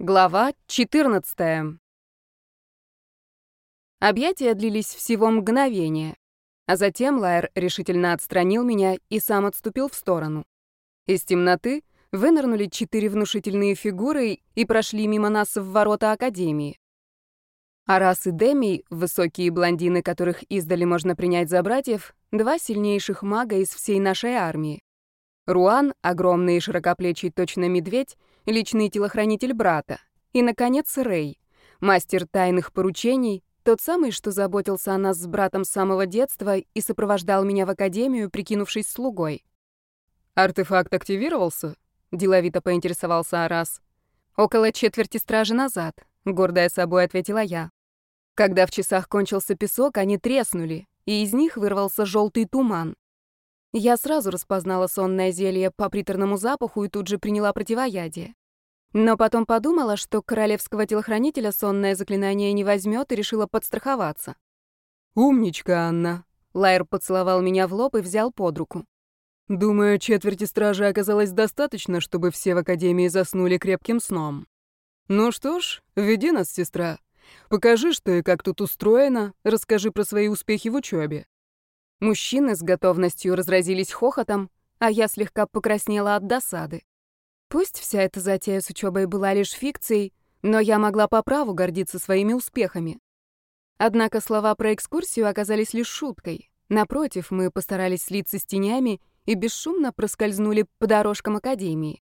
Глава 14. Объятия длились всего мгновение, а затем Лайер решительно отстранил меня и сам отступил в сторону. Из темноты вынырнули четыре внушительные фигуры и прошли мимо нас в ворота Академии. Арас и Деми, высокие блондины, которых издали можно принять за братьев, два сильнейших мага из всей нашей армии. Руан, огромный и широкоплечий точно медведь, личный телохранитель брата. И, наконец, Рэй, мастер тайных поручений, тот самый, что заботился о нас с братом с самого детства и сопровождал меня в академию, прикинувшись слугой. «Артефакт активировался?» — деловито поинтересовался Арас. «Около четверти стражи назад», — гордая собой ответила я. Когда в часах кончился песок, они треснули, и из них вырвался желтый туман. Я сразу распознала сонное зелье по приторному запаху и тут же приняла противоядие. Но потом подумала, что королевского телохранителя сонное заклинание не возьмет и решила подстраховаться. «Умничка, Анна!» Лайер поцеловал меня в лоб и взял под руку. «Думаю, четверти стражи оказалось достаточно, чтобы все в Академии заснули крепким сном. Ну что ж, веди нас, сестра. Покажи, что и как тут устроено, расскажи про свои успехи в учебе. Мужчины с готовностью разразились хохотом, а я слегка покраснела от досады. Пусть вся эта затея с учебой была лишь фикцией, но я могла по праву гордиться своими успехами. Однако слова про экскурсию оказались лишь шуткой. Напротив, мы постарались слиться с тенями и бесшумно проскользнули по дорожкам Академии.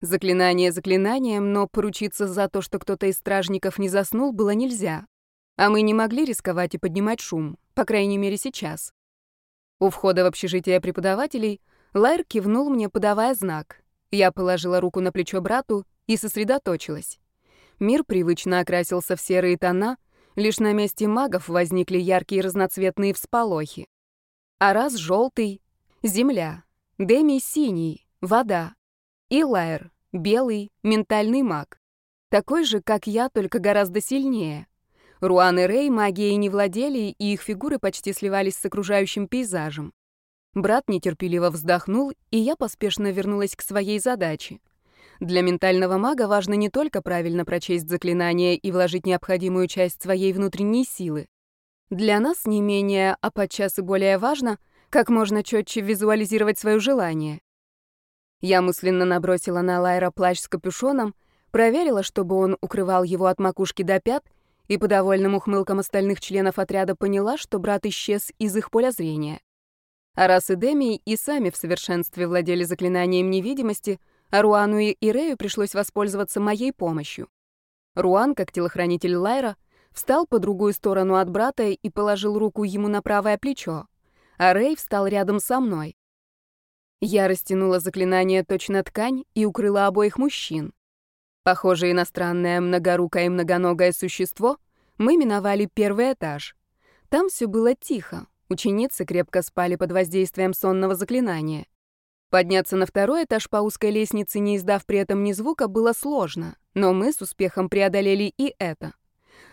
Заклинание заклинанием, но поручиться за то, что кто-то из стражников не заснул, было нельзя. А мы не могли рисковать и поднимать шум, по крайней мере сейчас. У входа в общежитие преподавателей Лайр кивнул мне, подавая знак. Я положила руку на плечо брату и сосредоточилась. Мир привычно окрасился в серые тона, лишь на месте магов возникли яркие разноцветные всполохи. А раз желтый — земля, Деми — синий, вода, и Лайр — белый, ментальный маг. Такой же, как я, только гораздо сильнее. Руан и Рэй магией не владели, и их фигуры почти сливались с окружающим пейзажем. Брат нетерпеливо вздохнул, и я поспешно вернулась к своей задаче. Для ментального мага важно не только правильно прочесть заклинание и вложить необходимую часть своей внутренней силы. Для нас не менее, а подчас и более важно, как можно четче визуализировать свое желание. Я мысленно набросила на Лайра плащ с капюшоном, проверила, чтобы он укрывал его от макушки до пят, и по довольным ухмылкам остальных членов отряда поняла, что брат исчез из их поля зрения. Арас и Деми и сами в совершенстве владели заклинанием невидимости, а Руану и Ирею пришлось воспользоваться моей помощью. Руан, как телохранитель Лайра, встал по другую сторону от брата и положил руку ему на правое плечо, а Рэй встал рядом со мной. Я растянула заклинание точно ткань и укрыла обоих мужчин. Похоже, иностранное многорукое и многоногое существо мы миновали первый этаж. Там все было тихо. Ученицы крепко спали под воздействием сонного заклинания. Подняться на второй этаж по узкой лестнице, не издав при этом ни звука, было сложно, но мы с успехом преодолели и это.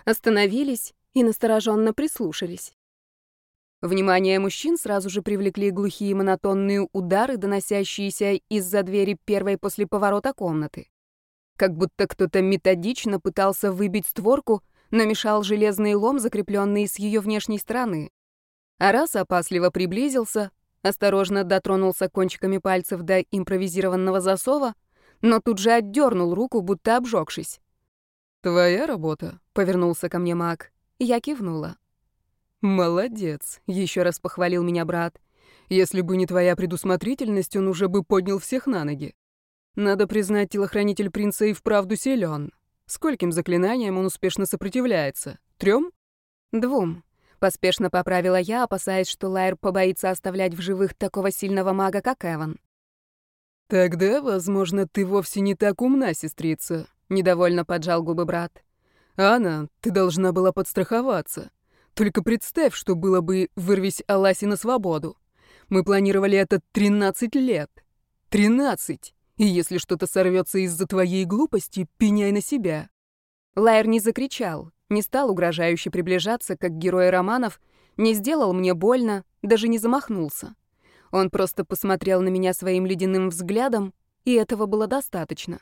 Остановились и настороженно прислушались. Внимание мужчин сразу же привлекли глухие монотонные удары, доносящиеся из-за двери первой после поворота комнаты как будто кто-то методично пытался выбить створку, но мешал железный лом, закрепленный с ее внешней стороны. А раз опасливо приблизился, осторожно дотронулся кончиками пальцев до импровизированного засова, но тут же отдернул руку, будто обжегшись. «Твоя работа?» — повернулся ко мне маг. Я кивнула. «Молодец», — еще раз похвалил меня брат. «Если бы не твоя предусмотрительность, он уже бы поднял всех на ноги». Надо признать, телохранитель принца и вправду силен. Скольким заклинаниям он успешно сопротивляется? Трем? Двум. Поспешно поправила я, опасаясь, что Лайер побоится оставлять в живых такого сильного мага, как Эван. «Тогда, возможно, ты вовсе не так умна, сестрица», — недовольно поджал губы брат. «Анна, ты должна была подстраховаться. Только представь, что было бы, вырвись Аласи на свободу. Мы планировали это 13 лет. 13! И если что-то сорвется из-за твоей глупости, пеняй на себя». Лайер не закричал, не стал угрожающе приближаться, как герои романов, не сделал мне больно, даже не замахнулся. Он просто посмотрел на меня своим ледяным взглядом, и этого было достаточно.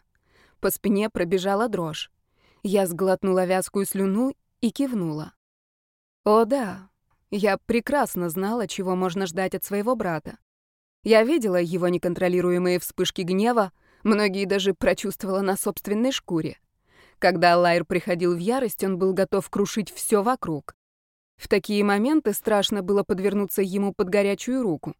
По спине пробежала дрожь. Я сглотнула вязкую слюну и кивнула. О да, я прекрасно знала, чего можно ждать от своего брата. Я видела его неконтролируемые вспышки гнева, многие даже прочувствовала на собственной шкуре. Когда Лайр приходил в ярость, он был готов крушить все вокруг. В такие моменты страшно было подвернуться ему под горячую руку.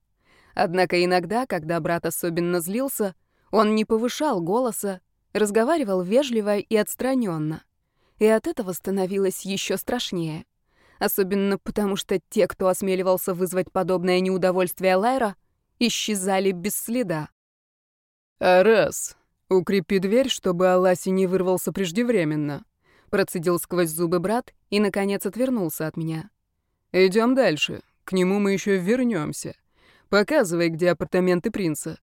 Однако иногда, когда брат особенно злился, он не повышал голоса, разговаривал вежливо и отстраненно. И от этого становилось еще страшнее. Особенно потому, что те, кто осмеливался вызвать подобное неудовольствие Лайра, исчезали без следа. «А раз, укрепи дверь, чтобы Аласи не вырвался преждевременно», процедил сквозь зубы брат и, наконец, отвернулся от меня. Идем дальше. К нему мы еще вернемся. Показывай, где апартаменты принца».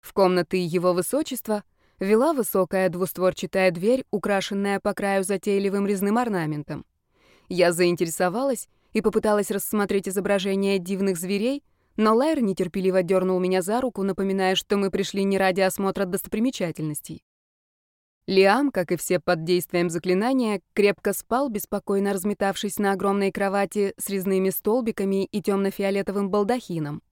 В комнаты его высочества вела высокая двустворчатая дверь, украшенная по краю затейливым резным орнаментом. Я заинтересовалась и попыталась рассмотреть изображения дивных зверей, но Лайр нетерпеливо дернул меня за руку, напоминая, что мы пришли не ради осмотра достопримечательностей. Лиам, как и все под действием заклинания, крепко спал, беспокойно разметавшись на огромной кровати с резными столбиками и темно-фиолетовым балдахином.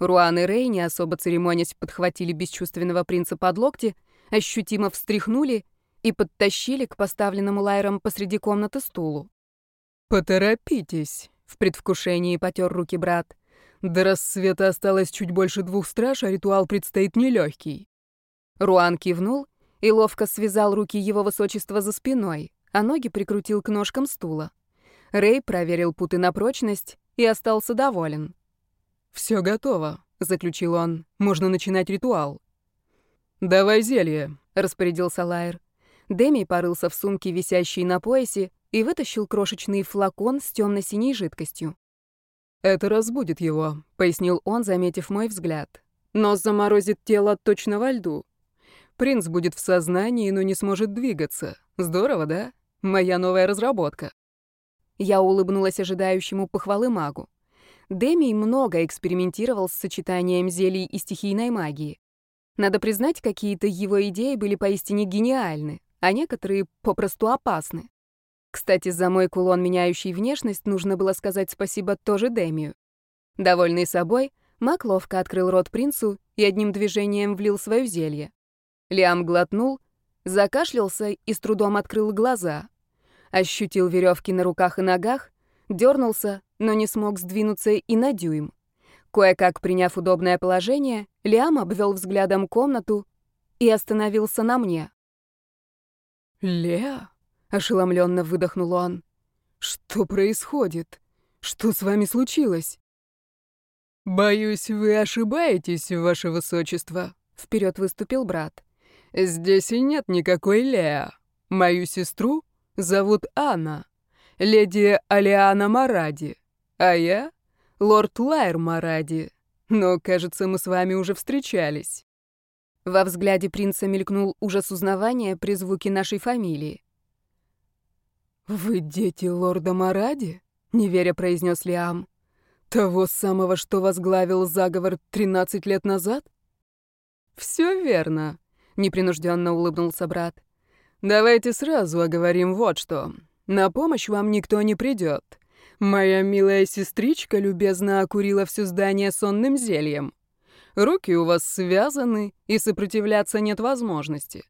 Руан и Рей, не особо церемонясь, подхватили бесчувственного принца под локти, ощутимо встряхнули и подтащили к поставленному Лайром посреди комнаты стулу. «Поторопитесь», — в предвкушении потер руки брат. «До рассвета осталось чуть больше двух страж, а ритуал предстоит нелегкий». Руан кивнул и ловко связал руки его высочества за спиной, а ноги прикрутил к ножкам стула. Рэй проверил путы на прочность и остался доволен. «Все готово», — заключил он. «Можно начинать ритуал». «Давай зелье», — распорядился Лайер. Деми порылся в сумке, висящей на поясе, и вытащил крошечный флакон с темно-синей жидкостью. «Это разбудит его», — пояснил он, заметив мой взгляд. «Но заморозит тело точно во льду. Принц будет в сознании, но не сможет двигаться. Здорово, да? Моя новая разработка». Я улыбнулась ожидающему похвалы магу. Деми много экспериментировал с сочетанием зелий и стихийной магии. Надо признать, какие-то его идеи были поистине гениальны, а некоторые попросту опасны. Кстати, за мой кулон, меняющий внешность, нужно было сказать спасибо тоже Демию. Довольный собой, маг ловко открыл рот принцу и одним движением влил свое зелье. Лиам глотнул, закашлялся и с трудом открыл глаза. Ощутил веревки на руках и ногах, дернулся, но не смог сдвинуться и на дюйм. Кое-как приняв удобное положение, Лиам обвел взглядом комнату и остановился на мне. «Леа?» — ошеломленно выдохнул он. «Что происходит? Что с вами случилось?» «Боюсь, вы ошибаетесь, ваше высочество», — вперед выступил брат. «Здесь и нет никакой Леа. Мою сестру зовут Анна, леди Алиана Маради, а я — лорд Лайер Маради. Но, кажется, мы с вами уже встречались». Во взгляде принца мелькнул ужас узнавания при звуке нашей фамилии. «Вы дети лорда Маради?» — неверя произнес Лиам. «Того самого, что возглавил заговор 13 лет назад?» «Все верно», непринужденно улыбнулся брат. Давайте сразу оговорим вот что. На помощь вам никто не придет. Моя милая сестричка любезно окурила все здание сонным зельем. Руки у вас связаны, и сопротивляться нет возможности.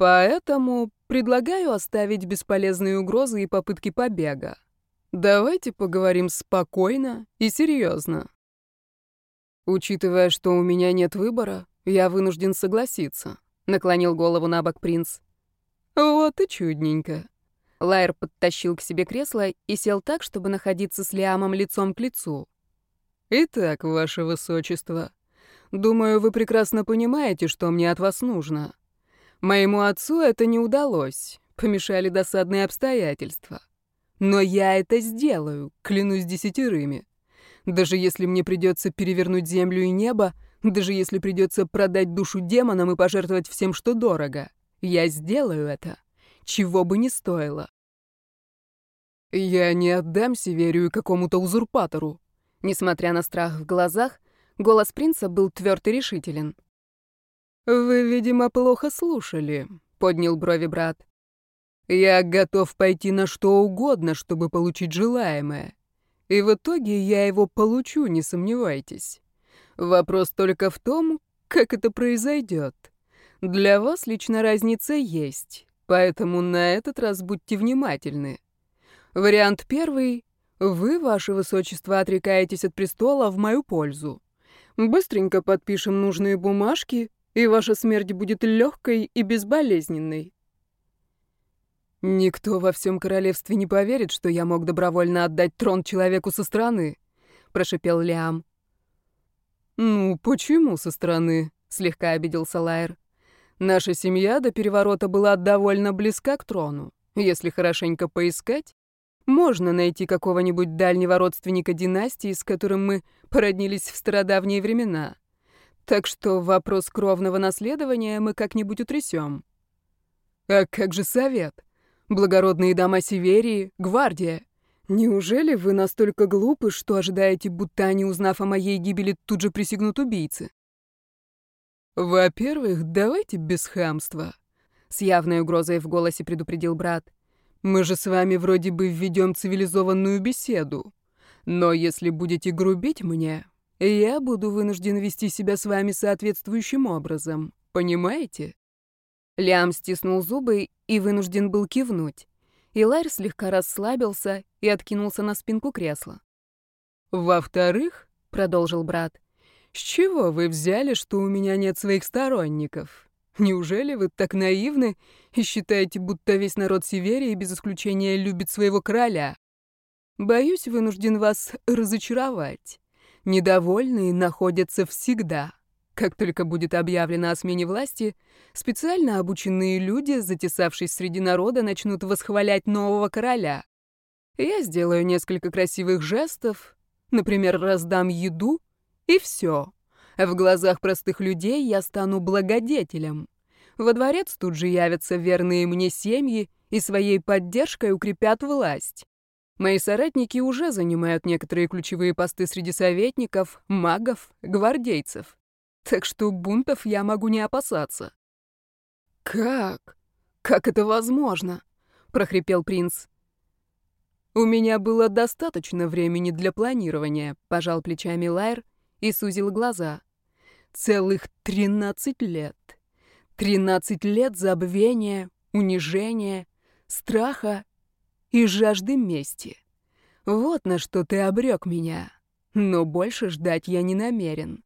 Поэтому предлагаю оставить бесполезные угрозы и попытки побега. Давайте поговорим спокойно и серьезно. Учитывая, что у меня нет выбора, я вынужден согласиться, наклонил голову на бок принц. Вот и чудненько. Лайер подтащил к себе кресло и сел так, чтобы находиться с Лиамом лицом к лицу. Итак, ваше высочество, думаю, вы прекрасно понимаете, что мне от вас нужно. Моему отцу это не удалось, помешали досадные обстоятельства. Но я это сделаю, клянусь десятерыми. Даже если мне придется перевернуть землю и небо, даже если придется продать душу демонам и пожертвовать всем, что дорого, я сделаю это, чего бы ни стоило. Я не отдам Северию какому-то узурпатору. Несмотря на страх в глазах, голос принца был тверд и решителен. «Вы, видимо, плохо слушали», — поднял брови брат. «Я готов пойти на что угодно, чтобы получить желаемое. И в итоге я его получу, не сомневайтесь. Вопрос только в том, как это произойдет. Для вас лично разница есть, поэтому на этот раз будьте внимательны. Вариант первый — вы, ваше высочество, отрекаетесь от престола в мою пользу. Быстренько подпишем нужные бумажки, и ваша смерть будет легкой и безболезненной. Никто во всем королевстве не поверит, что я мог добровольно отдать трон человеку со стороны, прошипел Лиам. Ну, почему со стороны? слегка обиделся Лайер. Наша семья до переворота была довольно близка к трону. Если хорошенько поискать, можно найти какого-нибудь дальнего родственника династии, с которым мы породнились в стародавние времена. Так что вопрос кровного наследования мы как-нибудь утрясем. А как же совет? Благородные дома Северии, гвардия. Неужели вы настолько глупы, что ожидаете, будто они, узнав о моей гибели, тут же присягнут убийцы? «Во-первых, давайте без хамства», — с явной угрозой в голосе предупредил брат. «Мы же с вами вроде бы введем цивилизованную беседу. Но если будете грубить мне, я буду вынужден вести себя с вами соответствующим образом. Понимаете?» Лиам стиснул зубы и вынужден был кивнуть. Иларь слегка расслабился и откинулся на спинку кресла. «Во-вторых», — продолжил брат, — «С чего вы взяли, что у меня нет своих сторонников? Неужели вы так наивны и считаете, будто весь народ Северии без исключения любит своего короля? Боюсь, вынужден вас разочаровать. Недовольные находятся всегда. Как только будет объявлено о смене власти, специально обученные люди, затесавшись среди народа, начнут восхвалять нового короля. Я сделаю несколько красивых жестов, например, раздам еду, и все. В глазах простых людей я стану благодетелем. Во дворец тут же явятся верные мне семьи и своей поддержкой укрепят власть. Мои соратники уже занимают некоторые ключевые посты среди советников, магов, гвардейцев. Так что бунтов я могу не опасаться. «Как? Как это возможно?» — прохрипел принц. «У меня было достаточно времени для планирования», — пожал плечами Лайр и сузил глаза. Целых тринадцать лет. Тринадцать лет забвения, унижения, страха и жажды мести. Вот на что ты обрек меня. Но больше ждать я не намерен.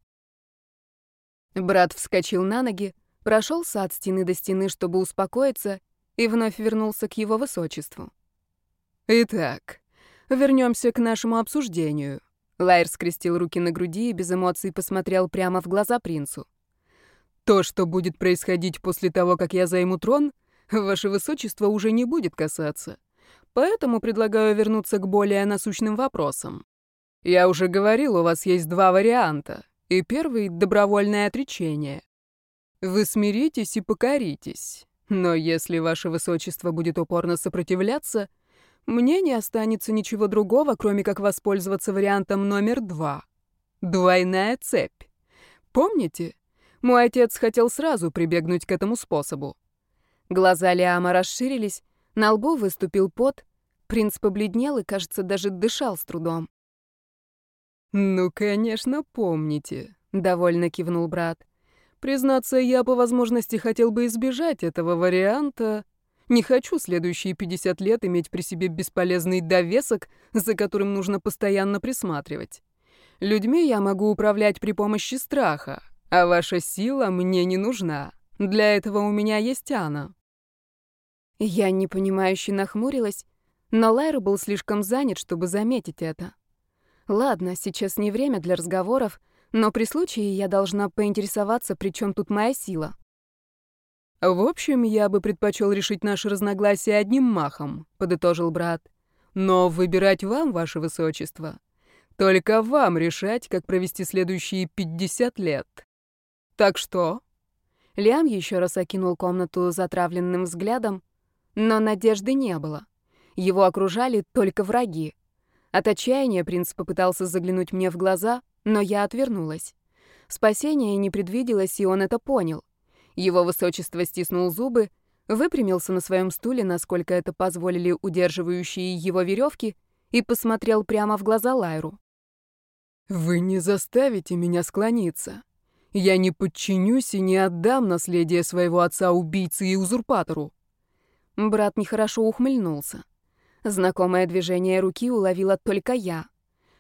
Брат вскочил на ноги, прошелся от стены до стены, чтобы успокоиться, и вновь вернулся к его высочеству. Итак, вернемся к нашему обсуждению. Лайер скрестил руки на груди и без эмоций посмотрел прямо в глаза принцу. «То, что будет происходить после того, как я займу трон, ваше высочество уже не будет касаться. Поэтому предлагаю вернуться к более насущным вопросам. Я уже говорил, у вас есть два варианта. И первый — добровольное отречение. Вы смиритесь и покоритесь. Но если ваше высочество будет упорно сопротивляться — мне не останется ничего другого, кроме как воспользоваться вариантом номер два. Двойная цепь. Помните? Мой отец хотел сразу прибегнуть к этому способу. Глаза Лиама расширились, на лбу выступил пот, принц побледнел и, кажется, даже дышал с трудом. «Ну, конечно, помните», — довольно кивнул брат. «Признаться, я по возможности хотел бы избежать этого варианта, не хочу следующие 50 лет иметь при себе бесполезный довесок, за которым нужно постоянно присматривать. Людьми я могу управлять при помощи страха, а ваша сила мне не нужна. Для этого у меня есть Анна». Я непонимающе нахмурилась, но Лайр был слишком занят, чтобы заметить это. Ладно, сейчас не время для разговоров, но при случае я должна поинтересоваться, при чем тут моя сила. «В общем, я бы предпочел решить наши разногласия одним махом», — подытожил брат. «Но выбирать вам, ваше высочество. Только вам решать, как провести следующие 50 лет. Так что?» Лиам еще раз окинул комнату затравленным взглядом, но надежды не было. Его окружали только враги. От отчаяния принц попытался заглянуть мне в глаза, но я отвернулась. Спасения не предвиделось, и он это понял. Его высочество стиснул зубы, выпрямился на своем стуле, насколько это позволили удерживающие его веревки, и посмотрел прямо в глаза Лайру. «Вы не заставите меня склониться. Я не подчинюсь и не отдам наследие своего отца убийце и узурпатору». Брат нехорошо ухмыльнулся. Знакомое движение руки уловила только я.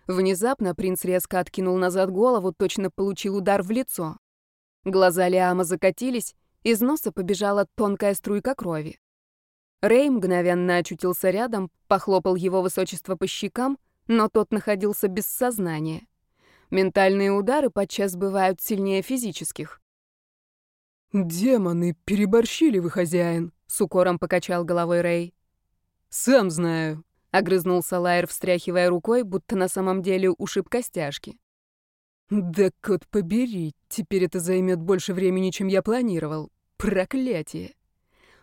Внезапно принц резко откинул назад голову, точно получил удар в лицо. Глаза Лиама закатились, из носа побежала тонкая струйка крови. Рэй мгновенно очутился рядом, похлопал его высочество по щекам, но тот находился без сознания. Ментальные удары подчас бывают сильнее физических. «Демоны, переборщили вы, хозяин», — с укором покачал головой Рэй. «Сам знаю», — огрызнулся Лайер, встряхивая рукой, будто на самом деле ушиб костяшки. «Да, кот побери, теперь это займет больше времени, чем я планировал. Проклятие!»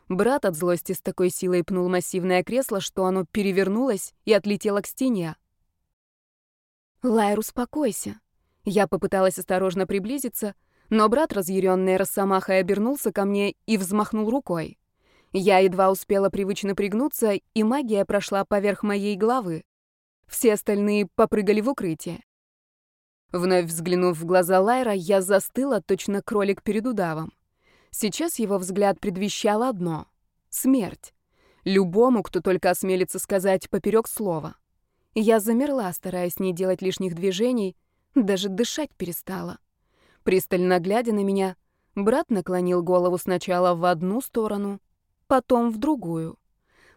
Брат от злости с такой силой пнул массивное кресло, что оно перевернулось и отлетело к стене. «Лайр, успокойся». Я попыталась осторожно приблизиться, но брат, разъяренный росомахой, обернулся ко мне и взмахнул рукой. Я едва успела привычно пригнуться, и магия прошла поверх моей головы. Все остальные попрыгали в укрытие. Вновь взглянув в глаза Лайра, я застыла, точно кролик перед удавом. Сейчас его взгляд предвещал одно — смерть. Любому, кто только осмелится сказать поперек слова. Я замерла, стараясь не делать лишних движений, даже дышать перестала. Пристально глядя на меня, брат наклонил голову сначала в одну сторону, потом в другую,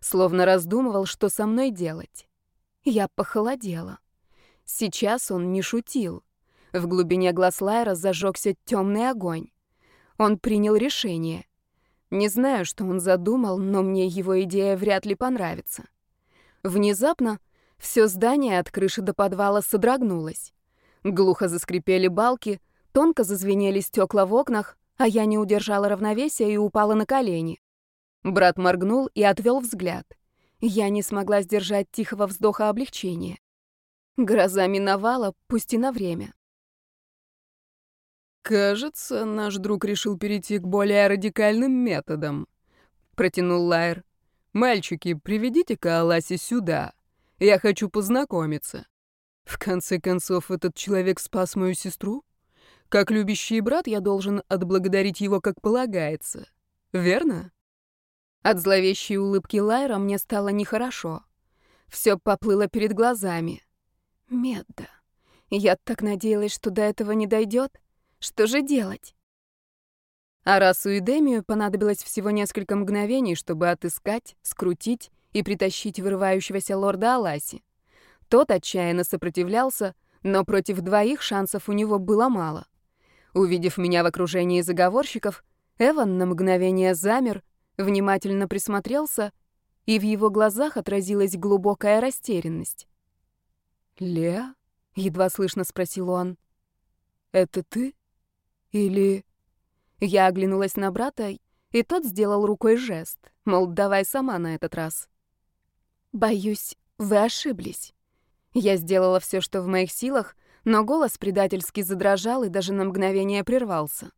словно раздумывал, что со мной делать. Я похолодела. Сейчас он не шутил. В глубине глаз Лайра зажегся темный огонь. Он принял решение. Не знаю, что он задумал, но мне его идея вряд ли понравится. Внезапно все здание от крыши до подвала содрогнулось. Глухо заскрипели балки, тонко зазвенели стекла в окнах, а я не удержала равновесия и упала на колени. Брат моргнул и отвел взгляд. Я не смогла сдержать тихого вздоха облегчения. Гроза миновала, пусть и на время. «Кажется, наш друг решил перейти к более радикальным методам», — протянул Лайер. «Мальчики, приведите-ка Аласи сюда. Я хочу познакомиться. В конце концов, этот человек спас мою сестру. Как любящий брат, я должен отблагодарить его, как полагается. Верно?» От зловещей улыбки Лайра мне стало нехорошо. Все поплыло перед глазами. Медда. Я так надеялась, что до этого не дойдет. Что же делать? Арасу и Демию понадобилось всего несколько мгновений, чтобы отыскать, скрутить и притащить вырывающегося лорда Аласи. Тот отчаянно сопротивлялся, но против двоих шансов у него было мало. Увидев меня в окружении заговорщиков, Эван на мгновение замер, внимательно присмотрелся, и в его глазах отразилась глубокая растерянность. «Леа?» — едва слышно спросил он. «Это ты?» Или... Я оглянулась на брата, и тот сделал рукой жест, мол, давай сама на этот раз. Боюсь, вы ошиблись. Я сделала все, что в моих силах, но голос предательски задрожал и даже на мгновение прервался.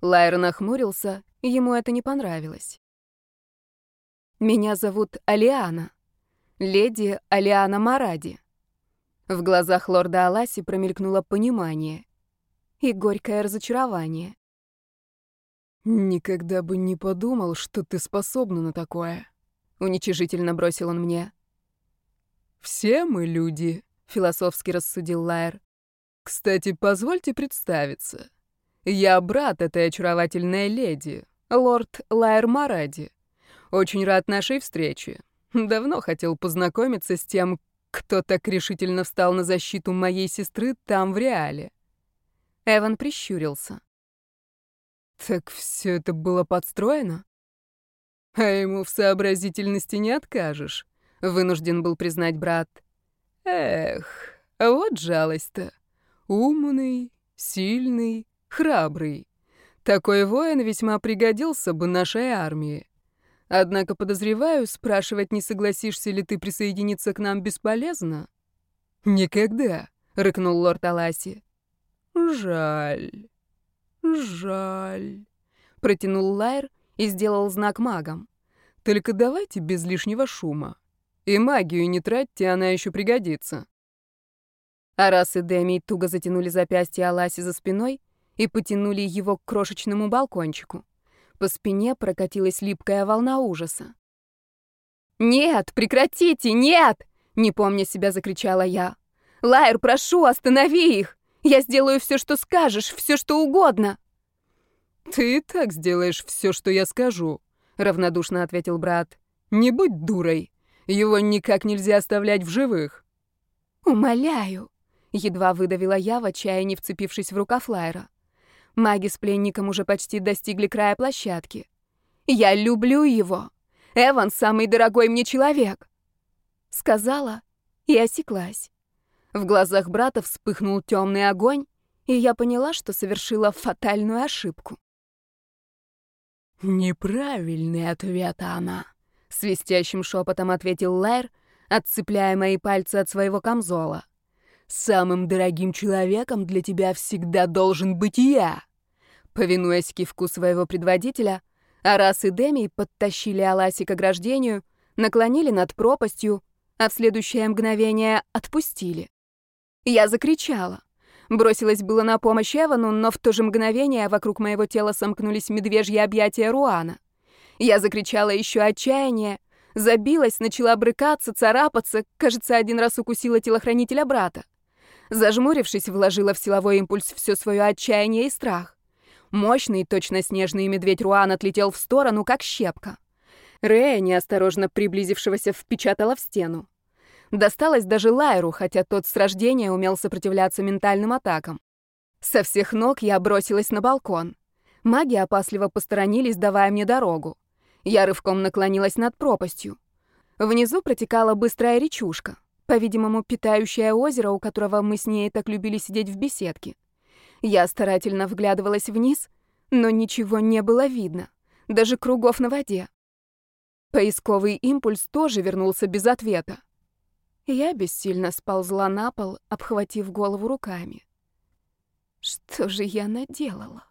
Лайер нахмурился, ему это не понравилось. Меня зовут Алиана. Леди Алиана Маради. В глазах лорда Аласи промелькнуло понимание и горькое разочарование. «Никогда бы не подумал, что ты способна на такое», — уничижительно бросил он мне. «Все мы люди», — философски рассудил Лайер. «Кстати, позвольте представиться. Я брат этой очаровательной леди, лорд Лайер Маради. Очень рад нашей встрече. Давно хотел познакомиться с тем, кто так решительно встал на защиту моей сестры там, в реале. Эван прищурился. Так все это было подстроено? А ему в сообразительности не откажешь, вынужден был признать брат. Эх, вот жалость-то. Умный, сильный, храбрый. Такой воин весьма пригодился бы нашей армии. Однако, подозреваю, спрашивать, не согласишься ли ты присоединиться к нам, бесполезно. «Никогда», — рыкнул лорд Аласи. «Жаль, жаль», Протянул Лайер и сделал знак магам. «Только давайте без лишнего шума. И магию не тратьте, она еще пригодится». Арас и Деми туго затянули запястье Аласи за спиной и потянули его к крошечному балкончику. По спине прокатилась липкая волна ужаса. «Нет, прекратите, нет!» — не помня себя, закричала я. «Лайер, прошу, останови их! Я сделаю все, что скажешь, все, что угодно!» «Ты и так сделаешь все, что я скажу», — равнодушно ответил брат. «Не будь дурой. Его никак нельзя оставлять в живых». «Умоляю», — едва выдавила я, в отчаянии вцепившись в рукав Лайера. Маги с пленником уже почти достигли края площадки. «Я люблю его. Эван — самый дорогой мне человек!» Сказала и осеклась. В глазах брата вспыхнул темный огонь, и я поняла, что совершила фатальную ошибку. «Неправильный ответ, она», — свистящим шепотом ответил Лайр, отцепляя мои пальцы от своего камзола. Самым дорогим человеком для тебя всегда должен быть я. Повинуясь кивку своего предводителя, Арас и Деми подтащили Аласи к ограждению, наклонили над пропастью, а в следующее мгновение отпустили. Я закричала. Бросилась было на помощь Эвану, но в то же мгновение вокруг моего тела сомкнулись медвежьи объятия Руана. Я закричала еще отчаяние, забилась, начала брыкаться, царапаться, кажется, один раз укусила телохранителя брата. Зажмурившись, вложила в силовой импульс все свое отчаяние и страх. Мощный, точно снежный медведь Руан отлетел в сторону, как щепка. Рея, неосторожно приблизившегося, впечатала в стену. Досталось даже Лайру, хотя тот с рождения умел сопротивляться ментальным атакам. Со всех ног я бросилась на балкон. Маги опасливо посторонились, давая мне дорогу. Я рывком наклонилась над пропастью. Внизу протекала быстрая речушка по-видимому, питающее озеро, у которого мы с ней так любили сидеть в беседке. Я старательно вглядывалась вниз, но ничего не было видно, даже кругов на воде. Поисковый импульс тоже вернулся без ответа. Я бессильно сползла на пол, обхватив голову руками. Что же я наделала?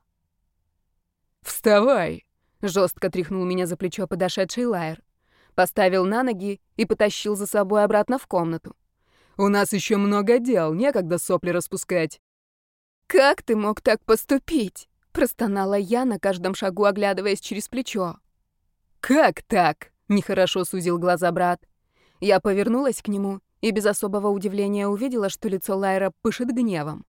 «Вставай!» — жестко тряхнул меня за плечо подошедший Лайер поставил на ноги и потащил за собой обратно в комнату. «У нас еще много дел, некогда сопли распускать». «Как ты мог так поступить?» — простонала я, на каждом шагу оглядываясь через плечо. «Как так?» — нехорошо сузил глаза брат. Я повернулась к нему и без особого удивления увидела, что лицо Лайра пышет гневом.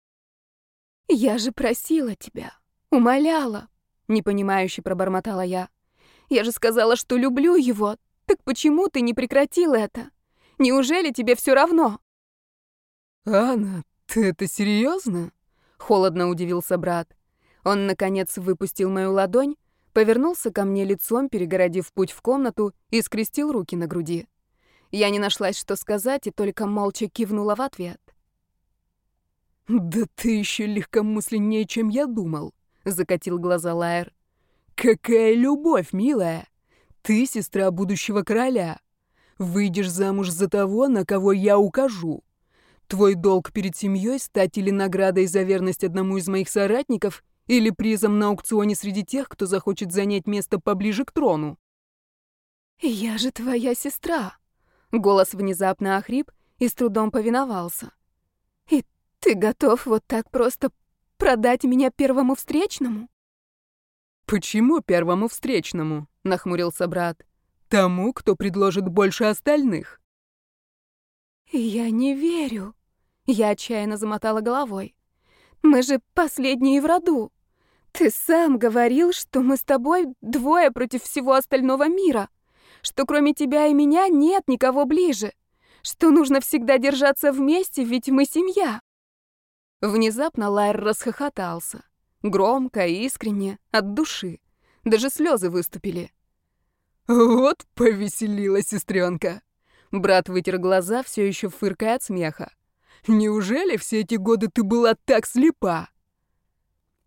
«Я же просила тебя, умоляла», — непонимающе пробормотала я. «Я же сказала, что люблю его, так почему ты не прекратил это? Неужели тебе все равно? Анна, ты это серьезно? Холодно удивился брат. Он, наконец, выпустил мою ладонь, повернулся ко мне лицом, перегородив путь в комнату, и скрестил руки на груди. Я не нашлась, что сказать, и только молча кивнула в ответ. «Да ты еще легкомысленнее, чем я думал», — закатил глаза Лайер. «Какая любовь, милая! Ты сестра будущего короля. Выйдешь замуж за того, на кого я укажу. Твой долг перед семьей стать или наградой за верность одному из моих соратников, или призом на аукционе среди тех, кто захочет занять место поближе к трону. «Я же твоя сестра!» Голос внезапно охрип и с трудом повиновался. «И ты готов вот так просто продать меня первому встречному?» «Почему первому встречному?» — нахмурился брат. «Тому, кто предложит больше остальных». «Я не верю». Я отчаянно замотала головой. «Мы же последние в роду. Ты сам говорил, что мы с тобой двое против всего остального мира, что кроме тебя и меня нет никого ближе, что нужно всегда держаться вместе, ведь мы семья». Внезапно Лайр расхохотался. Громко и искренне, от души. Даже слезы выступили. «Вот повеселила сестренка. Брат вытер глаза, все еще фыркая от смеха. «Неужели все эти годы ты была так слепа?»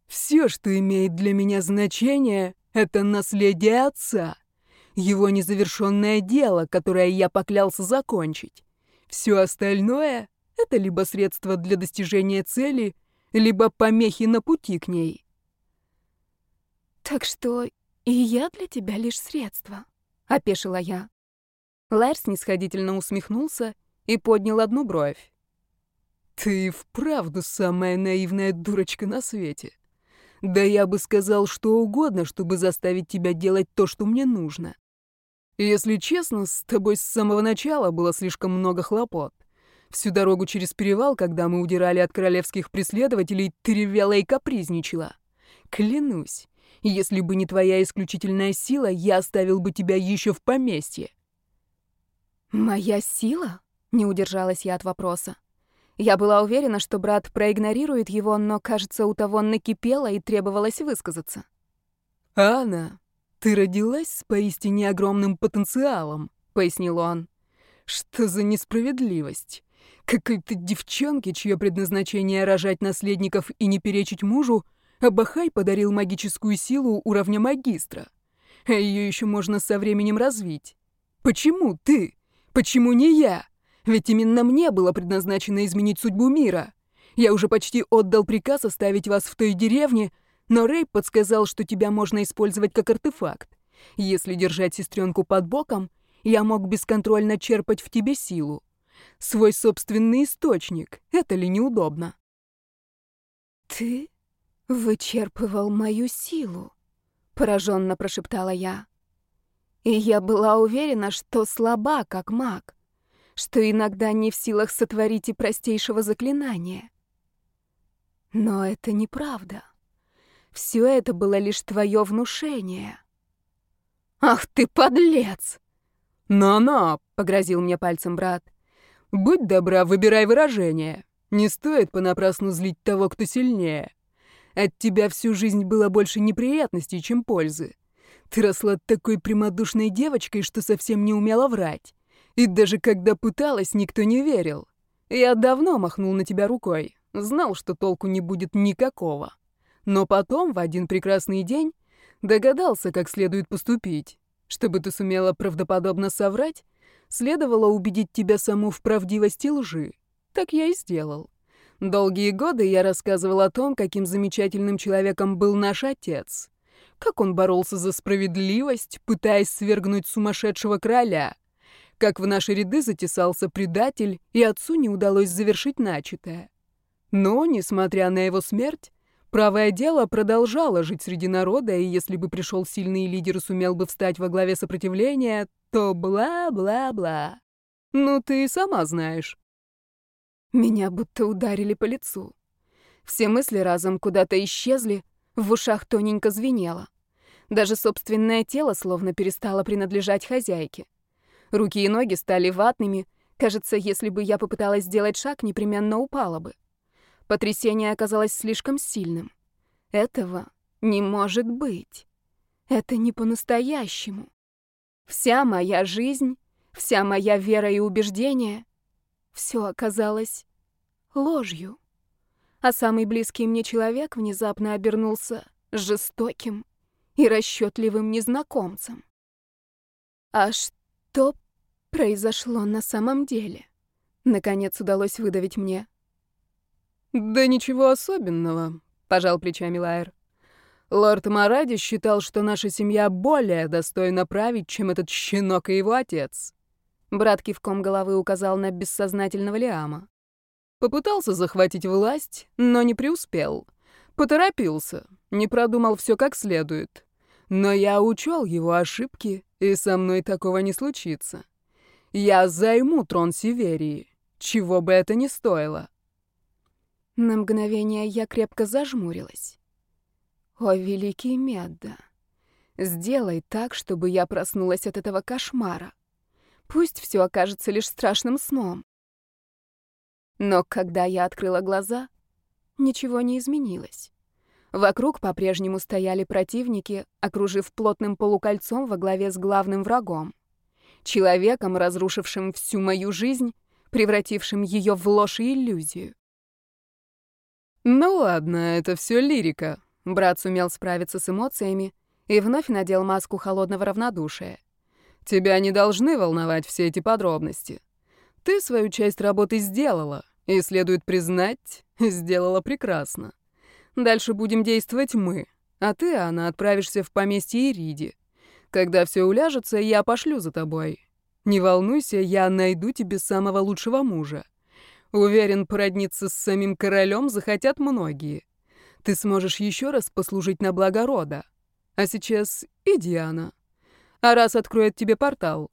«Все, что имеет для меня значение, это наследие отца. Его незавершенное дело, которое я поклялся закончить. Все остальное — это либо средство для достижения цели, либо помехи на пути к ней. Так что и я для тебя лишь средство, опешила я. Лэр снисходительно усмехнулся и поднял одну бровь. Ты вправду самая наивная дурочка на свете. Да я бы сказал что угодно, чтобы заставить тебя делать то, что мне нужно. Если честно, с тобой с самого начала было слишком много хлопот. Всю дорогу через перевал, когда мы удирали от королевских преследователей, ты ревела и капризничала. Клянусь, если бы не твоя исключительная сила, я оставил бы тебя еще в поместье. «Моя сила?» — не удержалась я от вопроса. Я была уверена, что брат проигнорирует его, но, кажется, у того накипело и требовалось высказаться. «Анна, ты родилась с поистине огромным потенциалом», — пояснил он. «Что за несправедливость? Какой-то девчонке, чье предназначение рожать наследников и не перечить мужу, Абахай подарил магическую силу уровня магистра. А ее еще можно со временем развить. Почему ты? Почему не я?» Ведь именно мне было предназначено изменить судьбу мира. Я уже почти отдал приказ оставить вас в той деревне, но Рэй подсказал, что тебя можно использовать как артефакт. Если держать сестренку под боком, я мог бесконтрольно черпать в тебе силу. Свой собственный источник. Это ли неудобно? Ты вычерпывал мою силу, пораженно прошептала я. И я была уверена, что слаба, как маг что иногда не в силах сотворить и простейшего заклинания. Но это неправда. Все это было лишь твое внушение. «Ах ты, подлец!» «Но-но!» — погрозил мне пальцем брат. «Будь добра, выбирай выражение. Не стоит понапрасну злить того, кто сильнее. От тебя всю жизнь было больше неприятностей, чем пользы. Ты росла такой прямодушной девочкой, что совсем не умела врать. И даже когда пыталась, никто не верил. Я давно махнул на тебя рукой, знал, что толку не будет никакого. Но потом, в один прекрасный день, догадался, как следует поступить. Чтобы ты сумела правдоподобно соврать, следовало убедить тебя саму в правдивости лжи. Так я и сделал. Долгие годы я рассказывал о том, каким замечательным человеком был наш отец. Как он боролся за справедливость, пытаясь свергнуть сумасшедшего короля как в наши ряды затесался предатель, и отцу не удалось завершить начатое. Но, несмотря на его смерть, правое дело продолжало жить среди народа, и если бы пришел сильный лидер и сумел бы встать во главе сопротивления, то бла-бла-бла. Ну, ты сама знаешь. Меня будто ударили по лицу. Все мысли разом куда-то исчезли, в ушах тоненько звенело. Даже собственное тело словно перестало принадлежать хозяйке. Руки и ноги стали ватными. Кажется, если бы я попыталась сделать шаг, непременно упала бы. Потрясение оказалось слишком сильным. Этого не может быть. Это не по-настоящему. Вся моя жизнь, вся моя вера и убеждения — все оказалось ложью. А самый близкий мне человек внезапно обернулся жестоким и расчетливым незнакомцем. А что произошло на самом деле? Наконец удалось выдавить мне. «Да ничего особенного», — пожал плечами Лайер. «Лорд Маради считал, что наша семья более достойна править, чем этот щенок и его отец». Брат кивком головы указал на бессознательного Лиама. Попытался захватить власть, но не преуспел. Поторопился, не продумал все как следует. Но я учел его ошибки, и со мной такого не случится. Я займу трон Северии, чего бы это ни стоило. На мгновение я крепко зажмурилась. О, великий Медда, сделай так, чтобы я проснулась от этого кошмара. Пусть все окажется лишь страшным сном. Но когда я открыла глаза, ничего не изменилось. Вокруг по-прежнему стояли противники, окружив плотным полукольцом во главе с главным врагом. Человеком, разрушившим всю мою жизнь, превратившим ее в ложь и иллюзию. «Ну ладно, это все лирика», — брат сумел справиться с эмоциями и вновь надел маску холодного равнодушия. «Тебя не должны волновать все эти подробности. Ты свою часть работы сделала, и, следует признать, сделала прекрасно. Дальше будем действовать мы. а ты, Анна, отправишься в поместье Ириди. Когда все уляжется, я пошлю за тобой. Не волнуйся, я найду тебе самого лучшего мужа. Уверен, породниться с самим королем захотят многие. Ты сможешь еще раз послужить на благо рода. А сейчас иди, Анна. А раз откроет тебе портал.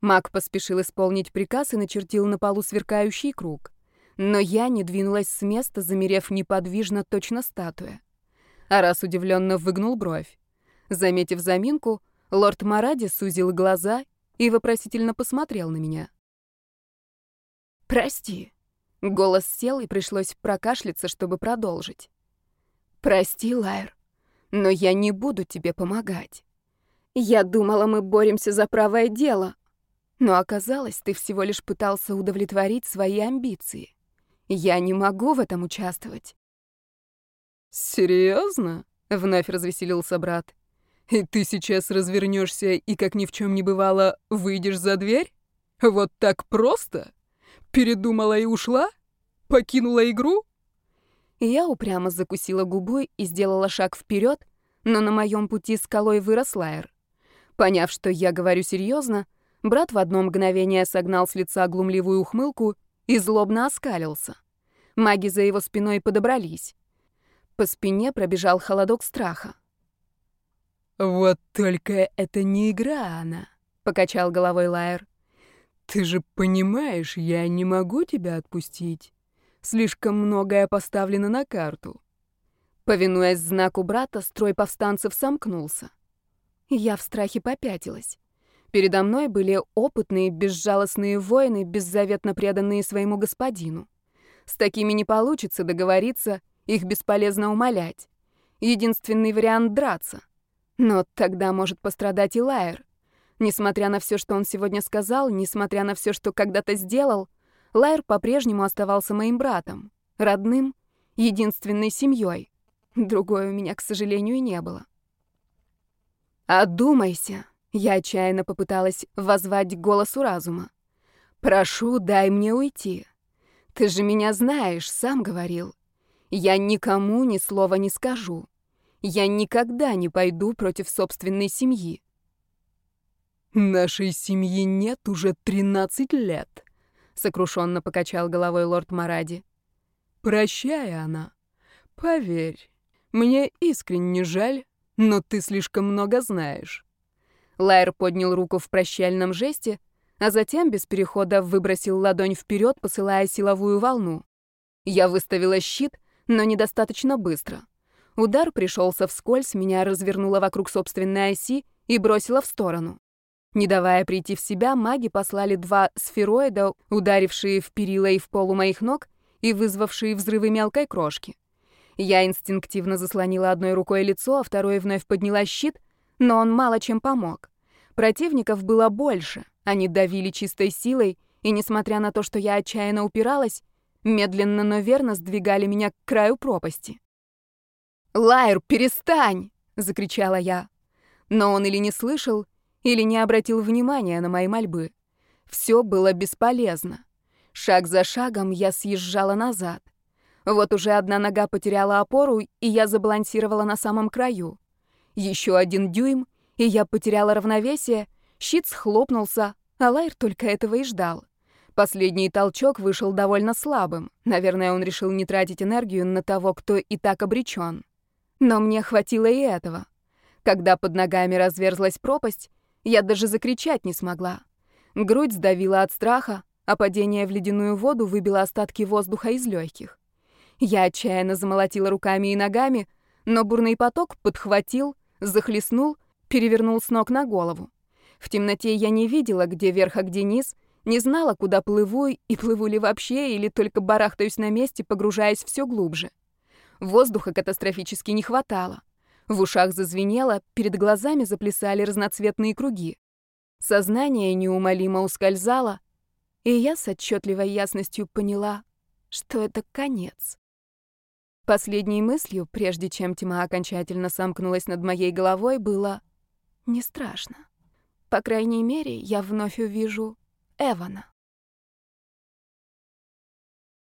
Маг поспешил исполнить приказ и начертил на полу сверкающий круг. Но я не двинулась с места, замерев неподвижно, точно статуя. А раз удивленно выгнул бровь. Заметив заминку, лорд Маради сузил глаза и вопросительно посмотрел на меня. «Прости». Голос сел, и пришлось прокашляться, чтобы продолжить. «Прости, Лайер, но я не буду тебе помогать. Я думала, мы боремся за правое дело, но оказалось, ты всего лишь пытался удовлетворить свои амбиции. Я не могу в этом участвовать». «Серьезно?» — вновь развеселился брат. «И ты сейчас развернешься и, как ни в чем не бывало, выйдешь за дверь? Вот так просто? Передумала и ушла? Покинула игру?» Я упрямо закусила губу и сделала шаг вперед, но на моем пути скалой вырос Лайер. Поняв, что я говорю серьезно, брат в одно мгновение согнал с лица глумливую ухмылку и злобно оскалился. Маги за его спиной подобрались. По спине пробежал холодок страха. «Вот только это не игра, она», — покачал головой Лайер. «Ты же понимаешь, я не могу тебя отпустить. Слишком многое поставлено на карту. Повинуясь знаку брата, строй повстанцев сомкнулся. Я в страхе попятилась. Передо мной были опытные, безжалостные воины, беззаветно преданные своему господину. С такими не получится договориться, их бесполезно умолять. Единственный вариант — драться. Но тогда может пострадать и Лайер. Несмотря на все, что он сегодня сказал, несмотря на все, что когда-то сделал, Лайер по-прежнему оставался моим братом, родным, единственной семьей. Другой у меня, к сожалению, не было. «Одумайся!» — я отчаянно попыталась воззвать голосу разума. «Прошу, дай мне уйти. Ты же меня знаешь, сам говорил. Я никому ни слова не скажу. Я никогда не пойду против собственной семьи». «Нашей семьи нет уже тринадцать лет», сокрушенно покачал головой лорд Маради. Прощай, она. Поверь, мне искренне жаль, но ты слишком много знаешь. Лайер поднял руку в прощальном жесте, а затем без перехода выбросил ладонь вперед, посылая силовую волну. Я выставила щит, но недостаточно быстро. Удар пришелся вскользь, меня развернуло вокруг собственной оси и бросило в сторону. Не давая прийти в себя, маги послали два сфероида, ударившие в перила и в полу моих ног и вызвавшие взрывы мелкой крошки. Я инстинктивно заслонила одной рукой лицо, а второй вновь подняла щит, но он мало чем помог. Противников было больше, они давили чистой силой, и, несмотря на то, что я отчаянно упиралась, медленно, но верно сдвигали меня к краю пропасти. «Лайер, перестань!» — закричала я. Но он или не слышал, или не обратил внимания на мои мольбы. Все было бесполезно. Шаг за шагом я съезжала назад. Вот уже одна нога потеряла опору, и я забалансировала на самом краю. Еще один дюйм, и я потеряла равновесие, щит схлопнулся, а Лайр только этого и ждал. Последний толчок вышел довольно слабым. Наверное, он решил не тратить энергию на того, кто и так обречен. Но мне хватило и этого. Когда под ногами разверзлась пропасть, я даже закричать не смогла. Грудь сдавила от страха, а падение в ледяную воду выбило остатки воздуха из легких. Я отчаянно замолотила руками и ногами, но бурный поток подхватил, захлестнул, перевернул с ног на голову. В темноте я не видела, где верх, а где низ, не знала, куда плыву и плыву ли вообще, или только барахтаюсь на месте, погружаясь все глубже. Воздуха катастрофически не хватало. В ушах зазвенело, перед глазами заплясали разноцветные круги. Сознание неумолимо ускользало, и я с отчетливой ясностью поняла, что это конец. Последней мыслью, прежде чем тьма окончательно сомкнулась над моей головой, было «не страшно». По крайней мере, я вновь увижу Эвана.